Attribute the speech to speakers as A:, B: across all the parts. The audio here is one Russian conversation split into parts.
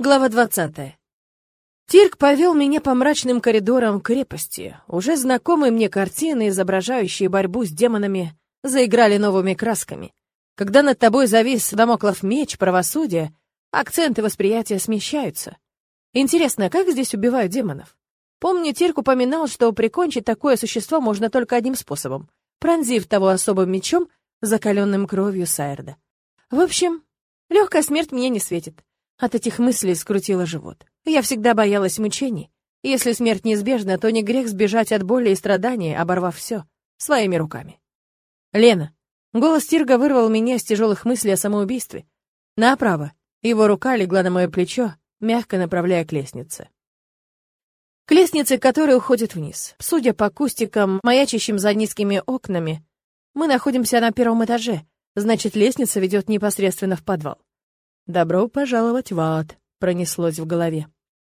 A: Глава 20. Тирк повел меня по мрачным коридорам крепости. Уже знакомые мне картины, изображающие борьбу с демонами, заиграли новыми красками. Когда над тобой завис домоклов меч правосудия, акценты восприятия смещаются. Интересно, как здесь убивают демонов? Помню, Тирк упоминал, что прикончить такое существо можно только одним способом — пронзив того особым мечом, закаленным кровью Сайрда. В общем, легкая смерть мне не светит. От этих мыслей скрутило живот. Я всегда боялась мучений. Если смерть неизбежна, то не грех сбежать от боли и страданий, оборвав все своими руками. «Лена!» Голос Тирга вырвал меня из тяжелых мыслей о самоубийстве. Направо. Его рука легла на мое плечо, мягко направляя к лестнице. К лестнице, которая уходит вниз. Судя по кустикам, маячащим за низкими окнами, мы находимся на первом этаже, значит, лестница ведет непосредственно в подвал. «Добро пожаловать в ад», — пронеслось в голове.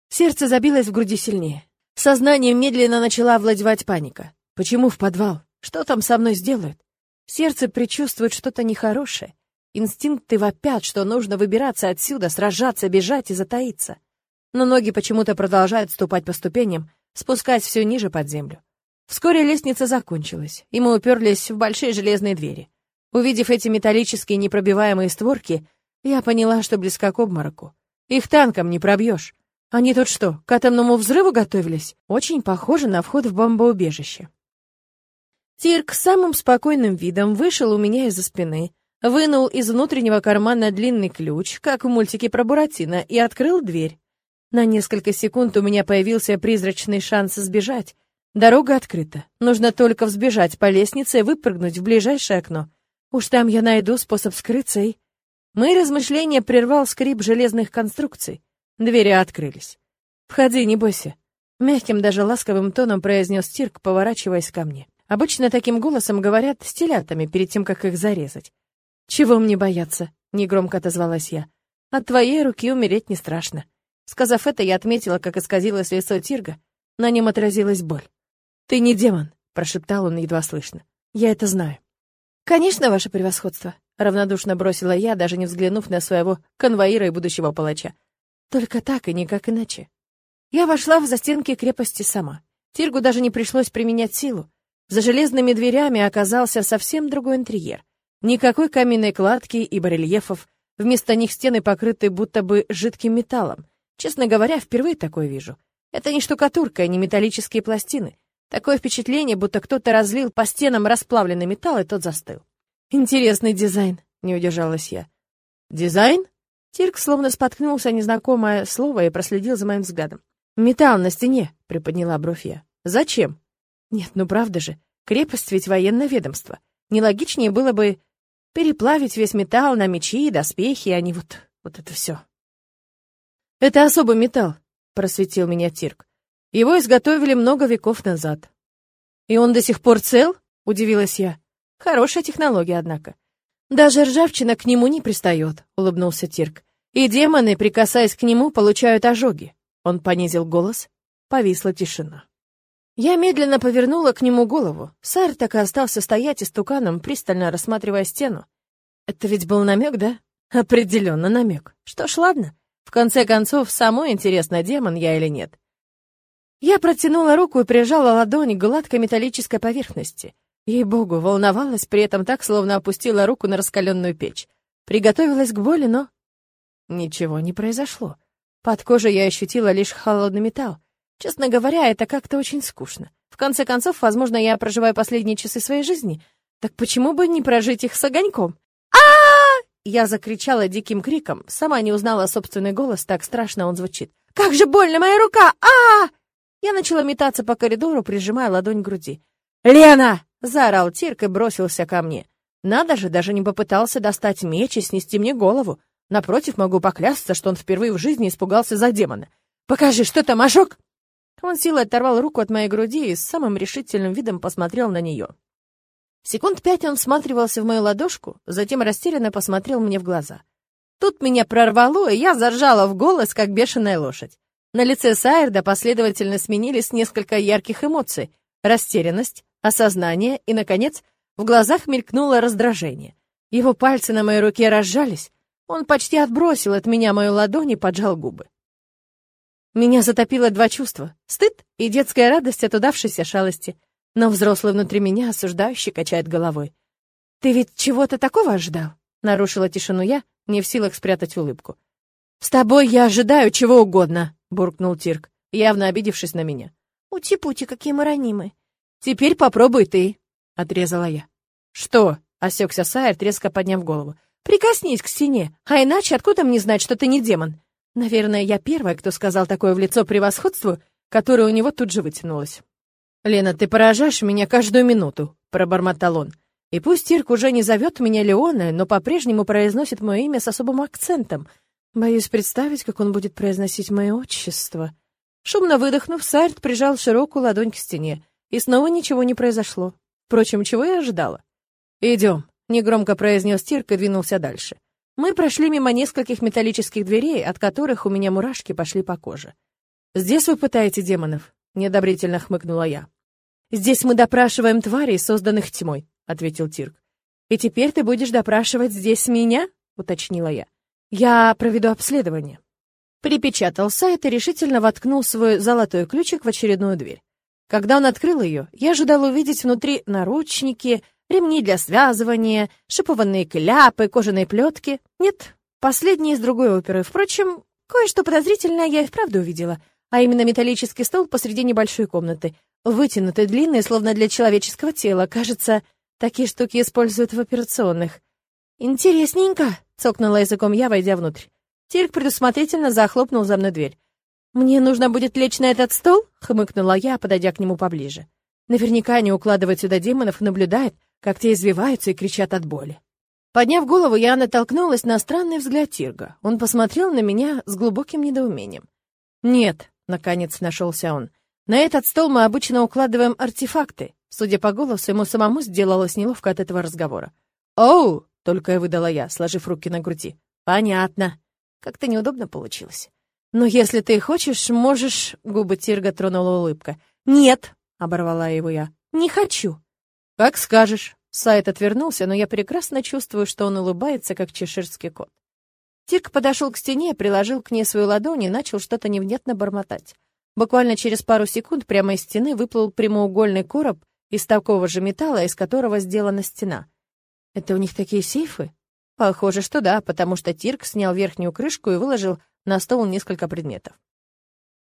A: Сердце забилось в груди сильнее. Сознанием медленно начала овладевать паника. Почему в подвал? Что там со мной сделают? Сердце предчувствует что-то нехорошее. Инстинкты вопят, что нужно выбираться отсюда, сражаться, бежать и затаиться. Но ноги почему-то продолжают ступать по ступеням, спускаясь все ниже под землю. Вскоре лестница закончилась, и мы уперлись в большие железные двери. Увидев эти металлические непробиваемые створки, я поняла, что близко к обмороку. Их танком не пробьешь. Они тут что, к атомному взрыву готовились? Очень похоже на вход в бомбоубежище. Тирк самым спокойным видом вышел у меня из-за спины, вынул из внутреннего кармана длинный ключ, как в мультике про Буратино, и открыл дверь. На несколько секунд у меня появился призрачный шанс сбежать. Дорога открыта. Нужно только взбежать по лестнице и выпрыгнуть в ближайшее окно. Уж там я найду способ скрыться и... Мои размышления прервал скрип железных конструкций. Двери открылись. «Входи, не бойся», — мягким, даже ласковым тоном произнес Тирк, поворачиваясь ко мне. Обычно таким голосом говорят с телятами перед тем, как их зарезать. «Чего мне бояться?» — негромко отозвалась я. «От твоей руки умереть не страшно». Сказав это, я отметила, как исказилось лицо Тирга. На нем отразилась боль. «Ты не демон», — прошептал он едва слышно. «Я это знаю». «Конечно, ваше превосходство», Равнодушно бросила я, даже не взглянув на своего конвоира и будущего палача. Только так и никак иначе. Я вошла в застенки крепости сама. Тиргу даже не пришлось применять силу. За железными дверями оказался совсем другой интерьер. Никакой каменной кладки и барельефов. Вместо них стены покрыты будто бы жидким металлом. Честно говоря, впервые такое вижу. Это не штукатурка не металлические пластины. Такое впечатление, будто кто-то разлил по стенам расплавленный металл, и тот застыл. «Интересный дизайн», — не удержалась я. «Дизайн?» Тирк словно споткнулся о незнакомое слово и проследил за моим взглядом. «Металл на стене», — приподняла бровь я. «Зачем?» «Нет, ну правда же, крепость ведь военное ведомство. Нелогичнее было бы переплавить весь металл на мечи и доспехи, а не вот, вот это все». «Это особый металл», — просветил меня Тирк. «Его изготовили много веков назад». «И он до сих пор цел?» — удивилась я. Хорошая технология, однако. Даже ржавчина к нему не пристает, улыбнулся Тирк. И демоны, прикасаясь к нему, получают ожоги. Он понизил голос. Повисла тишина. Я медленно повернула к нему голову. Сар так и остался стоять истуканом, пристально рассматривая стену. Это ведь был намек, да? Определенно намек. Что ж, ладно. В конце концов, самой интересно, демон я или нет. Я протянула руку и прижала ладонь к гладкой металлической поверхности. Ей-богу, волновалась при этом так, словно опустила руку на раскаленную печь. Приготовилась к боли, но... Ничего не произошло. Под кожей я ощутила лишь холодный металл. Честно говоря, это как-то очень скучно. В конце концов, возможно, я проживаю последние часы своей жизни. Так почему бы не прожить их с огоньком? а Я закричала диким криком. Сама не узнала собственный голос, так страшно он звучит. «Как же больно моя рука! а Я начала метаться по коридору, прижимая ладонь к груди. «Лена!» Заорал Тирк и бросился ко мне. Надо же, даже не попытался достать меч и снести мне голову. Напротив, могу поклясться, что он впервые в жизни испугался за демона. «Покажи, что там, ожог!» Он силой оторвал руку от моей груди и с самым решительным видом посмотрел на нее. Секунд пять он всматривался в мою ладошку, затем растерянно посмотрел мне в глаза. Тут меня прорвало, и я заржала в голос, как бешеная лошадь. На лице Сайерда последовательно сменились несколько ярких эмоций — растерянность, осознание и, наконец, в глазах мелькнуло раздражение. Его пальцы на моей руке разжались, он почти отбросил от меня мою ладонь и поджал губы. Меня затопило два чувства — стыд и детская радость от удавшейся шалости. Но взрослый внутри меня осуждающий качает головой. «Ты ведь чего-то такого ожидал?» — нарушила тишину я, не в силах спрятать улыбку. «С тобой я ожидаю чего угодно», — буркнул Тирк, явно обидевшись на меня. «Ути-пути, какие мы ранимы». «Теперь попробуй ты», — отрезала я. «Что?» — осекся Сайер, резко подняв голову. «Прикоснись к стене, а иначе откуда мне знать, что ты не демон?» Наверное, я первая, кто сказал такое в лицо превосходству, которое у него тут же вытянулось. «Лена, ты поражаешь меня каждую минуту», — пробормотал он. И пусть Тирк уже не зовет меня Леона, но по-прежнему произносит мое имя с особым акцентом — Боюсь представить, как он будет произносить мое отчество. Шумно выдохнув, Сайрт прижал широкую ладонь к стене, и снова ничего не произошло. Впрочем, чего я ожидала? «Идем», — негромко произнес Тирк и двинулся дальше. Мы прошли мимо нескольких металлических дверей, от которых у меня мурашки пошли по коже. «Здесь вы пытаете демонов?» — недобрительно хмыкнула я. «Здесь мы допрашиваем тварей, созданных тьмой», — ответил Тирк. «И теперь ты будешь допрашивать здесь меня?» — уточнила я. Я проведу обследование. Припечатал сайт и решительно воткнул свой золотой ключик в очередную дверь. Когда он открыл ее, я ожидал увидеть внутри наручники, ремни для связывания, шипованные кляпы, кожаные плетки. Нет, последние из другой оперы. Впрочем, кое-что подозрительное я и вправду увидела, а именно металлический стол посреди небольшой комнаты, вытянутый, длинный, словно для человеческого тела. Кажется, такие штуки используют в операционных. Интересненько цокнула языком я, войдя внутрь. Тирк предусмотрительно захлопнул за мной дверь. «Мне нужно будет лечь на этот стол?» — хмыкнула я, подойдя к нему поближе. Наверняка они укладывают сюда демонов и наблюдают, как те извиваются и кричат от боли. Подняв голову, я натолкнулась на странный взгляд Тирга. Он посмотрел на меня с глубоким недоумением. «Нет», — наконец нашелся он, — «на этот стол мы обычно укладываем артефакты». Судя по голосу, ему самому сделалось неловко от этого разговора. «Оу!» — только и выдала я, сложив руки на груди. «Понятно. Как-то неудобно получилось. Но если ты хочешь, можешь...» — губы Тирга тронула улыбка. «Нет!» — оборвала его я. «Не хочу!» «Как скажешь!» Сайт отвернулся, но я прекрасно чувствую, что он улыбается, как чеширский кот. Тирк подошел к стене, приложил к ней свою ладонь и начал что-то невнятно бормотать. Буквально через пару секунд прямо из стены выплыл прямоугольный короб из такого же металла, из которого сделана стена. Это у них такие сейфы? Похоже, что да, потому что Тирк снял верхнюю крышку и выложил на стол несколько предметов.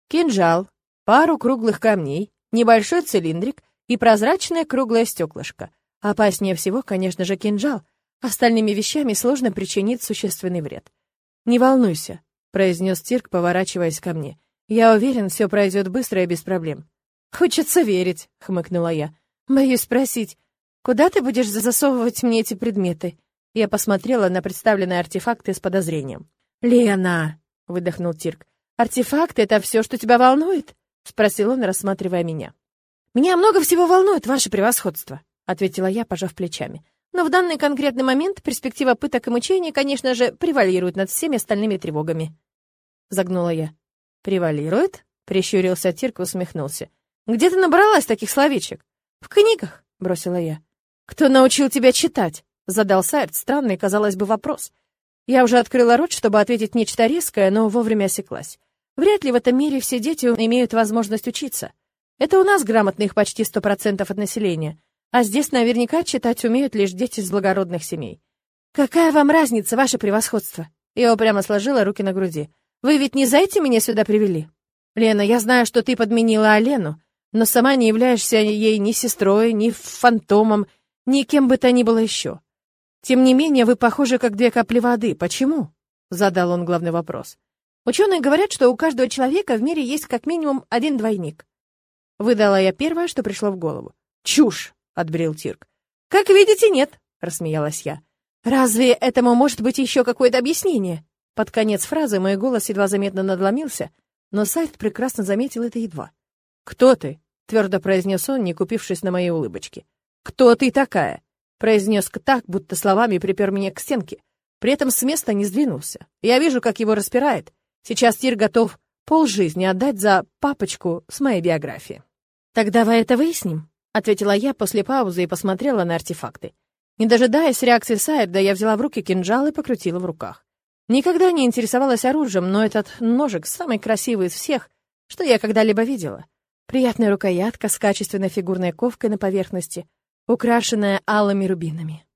A: Кинжал, пару круглых камней, небольшой цилиндрик и прозрачное круглое стеклышко. Опаснее всего, конечно же, кинжал. Остальными вещами сложно причинить существенный вред. «Не волнуйся», — произнес Тирк, поворачиваясь ко мне. «Я уверен, все пройдет быстро и без проблем». «Хочется верить», — хмыкнула я. «Боюсь спросить, «Куда ты будешь засовывать мне эти предметы?» Я посмотрела на представленные артефакты с подозрением. «Лена!» — выдохнул Тирк. «Артефакты — это все, что тебя волнует?» — спросил он, рассматривая меня. «Меня много всего волнует, ваше превосходство», — ответила я, пожав плечами. «Но в данный конкретный момент перспектива пыток и мучений, конечно же, превалирует над всеми остальными тревогами». Загнула я. «Превалирует?» — прищурился Тирк и усмехнулся. «Где ты набралась таких словечек?» «В книгах», — бросила я. «Кто научил тебя читать?» — задал Сайрт странный, казалось бы, вопрос. Я уже открыла рот, чтобы ответить нечто резкое, но вовремя осеклась. Вряд ли в этом мире все дети имеют возможность учиться. Это у нас грамотных почти сто процентов от населения, а здесь наверняка читать умеют лишь дети из благородных семей. «Какая вам разница, ваше превосходство?» Я упрямо сложила руки на груди. «Вы ведь не за этим меня сюда привели?» «Лена, я знаю, что ты подменила Алену, но сама не являешься ей ни сестрой, ни фантомом, ни кем бы то ни было еще. Тем не менее, вы похожи как две капли воды. Почему? Задал он главный вопрос. Ученые говорят, что у каждого человека в мире есть как минимум один двойник. Выдала я первое, что пришло в голову. Чушь, отбрил Тирк. Как видите, нет, рассмеялась я. Разве этому может быть еще какое-то объяснение? Под конец фразы мой голос едва заметно надломился, но Сайт прекрасно заметил это едва. «Кто ты?» — твердо произнес он, не купившись на моей улыбочке. «Кто ты такая?» — произнес так, будто словами припер меня к стенке. При этом с места не сдвинулся. Я вижу, как его распирает. Сейчас Тир готов полжизни отдать за папочку с моей биографией. «Тогда давай это выясним», — ответила я после паузы и посмотрела на артефакты. Не дожидаясь реакции Сайерда, я взяла в руки кинжал и покрутила в руках. Никогда не интересовалась оружием, но этот ножик, самый красивый из всех, что я когда-либо видела. Приятная рукоятка с качественной фигурной ковкой на поверхности, украшенная алыми рубинами.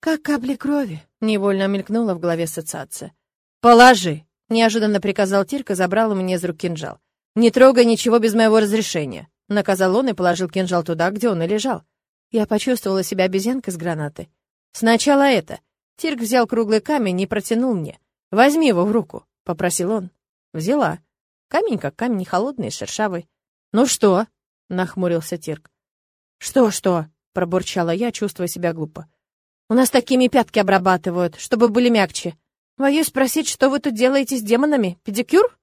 A: «Как капли крови», — невольно мелькнула в голове ассоциация. «Положи», — неожиданно приказал Тирк и забрал у меня из рук кинжал. «Не трогай ничего без моего разрешения», — наказал он и положил кинжал туда, где он и лежал. Я почувствовала себя обезьянкой с гранатой. «Сначала это». Тирк взял круглый камень и протянул мне. «Возьми его в руку», — попросил он. Взяла. Камень как камень, холодный, шершавый. «Ну что?» — нахмурился Тирк. «Что-что?» — пробурчала я, чувствуя себя глупо. «У нас такими пятки обрабатывают, чтобы были мягче. Боюсь спросить, что вы тут делаете с демонами? Педикюр?»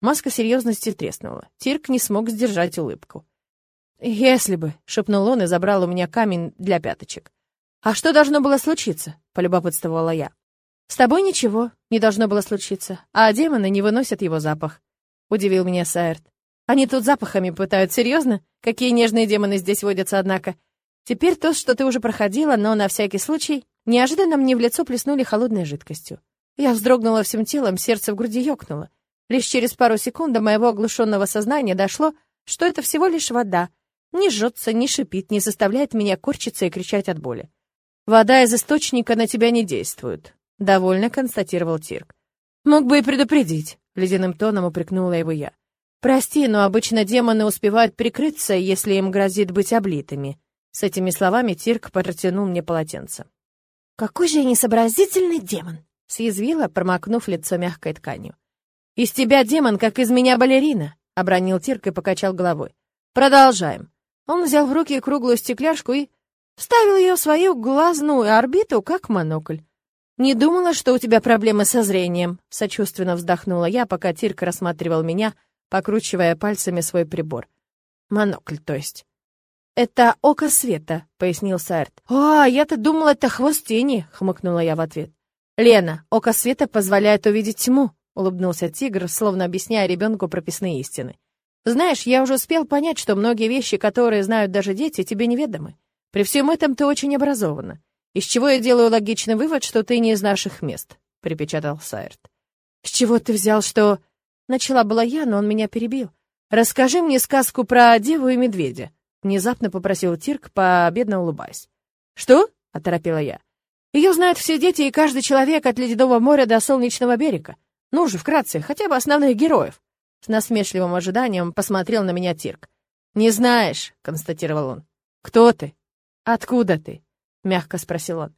A: Маска серьезности треснула. Тирк не смог сдержать улыбку. «Если бы», — шепнул он и забрал у меня камень для пяточек. «А что должно было случиться?» — полюбопытствовала я. «С тобой ничего не должно было случиться, а демоны не выносят его запах», — удивил меня Сайерт. «Они тут запахами пытают, серьезно? Какие нежные демоны здесь водятся, однако. Теперь то, что ты уже проходила, но на всякий случай, неожиданно мне в лицо плеснули холодной жидкостью. Я вздрогнула всем телом, сердце в груди ёкнуло. Лишь через пару секунд до моего оглушенного сознания дошло, что это всего лишь вода. Не жжется, не шипит, не заставляет меня корчиться и кричать от боли. «Вода из источника на тебя не действует», — довольно констатировал Тирк. «Мог бы и предупредить», — ледяным тоном упрекнула его я. «Прости, но обычно демоны успевают прикрыться, если им грозит быть облитыми». С этими словами Тирк протянул мне полотенце. «Какой же я несообразительный демон!» — съязвила, промокнув лицо мягкой тканью. «Из тебя демон, как из меня балерина», — обронил Тирк и покачал головой. «Продолжаем». Он взял в руки круглую стекляшку и вставил ее в свою глазную орбиту, как монокль. «Не думала, что у тебя проблемы со зрением», — сочувственно вздохнула я, пока Тирк рассматривал меня, покручивая пальцами свой прибор. «Монокль, то есть». «Это око света», — пояснил Сайрт. «А, я-то думала, это хвост тени», — хмыкнула я в ответ. «Лена, око света позволяет увидеть тьму», — улыбнулся тигр, словно объясняя ребенку прописные истины. «Знаешь, я уже успел понять, что многие вещи, которые знают даже дети, тебе неведомы. При всем этом ты очень образована. Из чего я делаю логичный вывод, что ты не из наших мест», — припечатал Сайрт. «С чего ты взял, что...» Начала была я, но он меня перебил. «Расскажи мне сказку про деву и медведя», — внезапно попросил Тирк, победно улыбаясь. «Что?» — оторопела я. «Ее знают все дети и каждый человек от Ледяного моря до Солнечного берега. Ну же, вкратце, хотя бы основных героев. С насмешливым ожиданием посмотрел на меня Тирк. «Не знаешь», — констатировал он. «Кто ты? Откуда ты?» — мягко спросил он.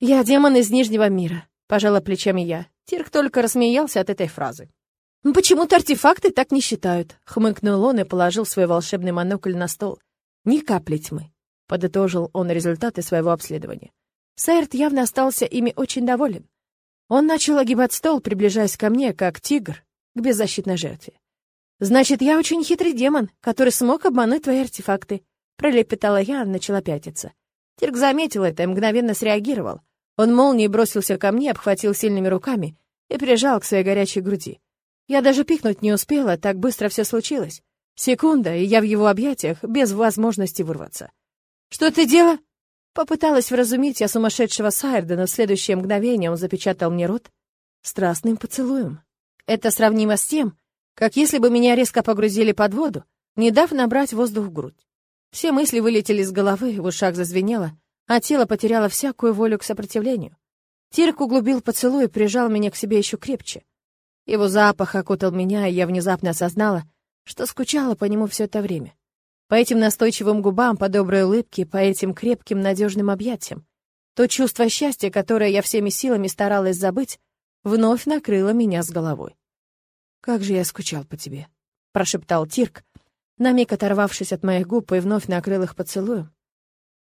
A: «Я демон из Нижнего мира», — пожала плечами я. Тирк только рассмеялся от этой фразы. «Почему-то артефакты так не считают», — хмыкнул он и положил свой волшебный монокль на стол. «Ни капли тьмы», — подытожил он результаты своего обследования. Сайрт явно остался ими очень доволен. Он начал огибать стол, приближаясь ко мне, как тигр, к беззащитной жертве. «Значит, я очень хитрый демон, который смог обмануть твои артефакты», — пролепетала я, начала пятиться. Тирк заметил это и мгновенно среагировал. Он молнией бросился ко мне, обхватил сильными руками и прижал к своей горячей груди. Я даже пикнуть не успела, так быстро все случилось. Секунда, и я в его объятиях, без возможности вырваться. «Что ты делала?» Попыталась вразумить я сумасшедшего Сайрда, но в следующее мгновение он запечатал мне рот страстным поцелуем. Это сравнимо с тем, как если бы меня резко погрузили под воду, не дав набрать воздух в грудь. Все мысли вылетели из головы, в ушах зазвенело, а тело потеряло всякую волю к сопротивлению. Тирк углубил поцелуй и прижал меня к себе еще крепче. Его запах окутал меня, и я внезапно осознала, что скучала по нему все это время. По этим настойчивым губам, по доброй улыбке, по этим крепким, надежным объятиям. То чувство счастья, которое я всеми силами старалась забыть, вновь накрыло меня с головой. «Как же я скучал по тебе», — прошептал Тирк, на миг оторвавшись от моих губ и вновь накрыл их поцелуем.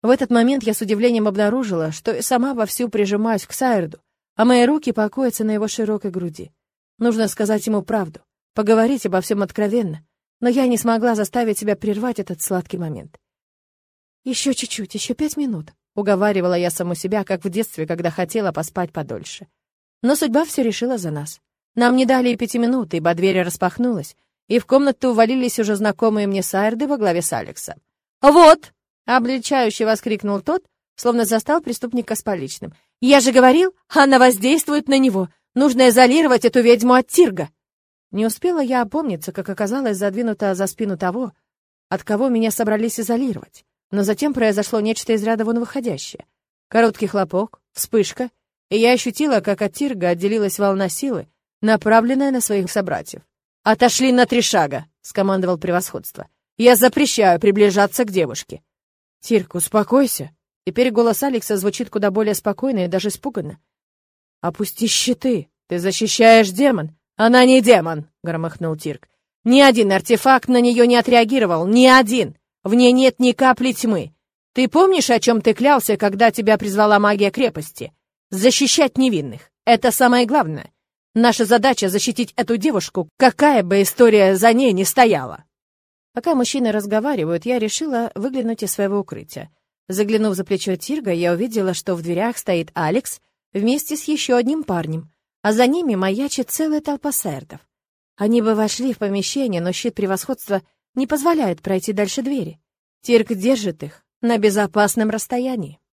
A: В этот момент я с удивлением обнаружила, что и сама вовсю прижимаюсь к Сайрду, а мои руки покоятся на его широкой груди. Нужно сказать ему правду, поговорить обо всем откровенно, но я не смогла заставить себя прервать этот сладкий момент. «Еще чуть-чуть, еще пять минут», — уговаривала я саму себя, как в детстве, когда хотела поспать подольше. Но судьба все решила за нас. Нам не дали и пяти минут, ибо дверь распахнулась, и в комнату увалились уже знакомые мне Сайрды во главе с Алексом. «Вот!» — обличающе воскликнул тот, словно застал преступника с поличным. «Я же говорил, она воздействует на него. Нужно изолировать эту ведьму от Тирга». Не успела я опомниться, как оказалось задвинута за спину того, от кого меня собрались изолировать. Но затем произошло нечто из ряда вон выходящее. Короткий хлопок, вспышка, и я ощутила, как от Тирга отделилась волна силы, направленная на своих собратьев. «Отошли на три шага!» — скомандовал превосходство. «Я запрещаю приближаться к девушке!» «Тирк, успокойся!» Теперь голос Алекса звучит куда более спокойно и даже испуганно. «Опусти щиты! Ты защищаешь демон!» «Она не демон!» — громыхнул Тирк. «Ни один артефакт на нее не отреагировал, ни один! В ней нет ни капли тьмы! Ты помнишь, о чем ты клялся, когда тебя призвала магия крепости? Защищать невинных. Это самое главное. Наша задача — защитить эту девушку, какая бы история за ней ни стояла. Пока мужчины разговаривают, я решила выглянуть из своего укрытия. Заглянув за плечо Тирга, я увидела, что в дверях стоит Алекс вместе с еще одним парнем, а за ними маячит целая толпа сэрдов. Они бы вошли в помещение, но щит превосходства не позволяет пройти дальше двери. Тирк держит их на безопасном расстоянии.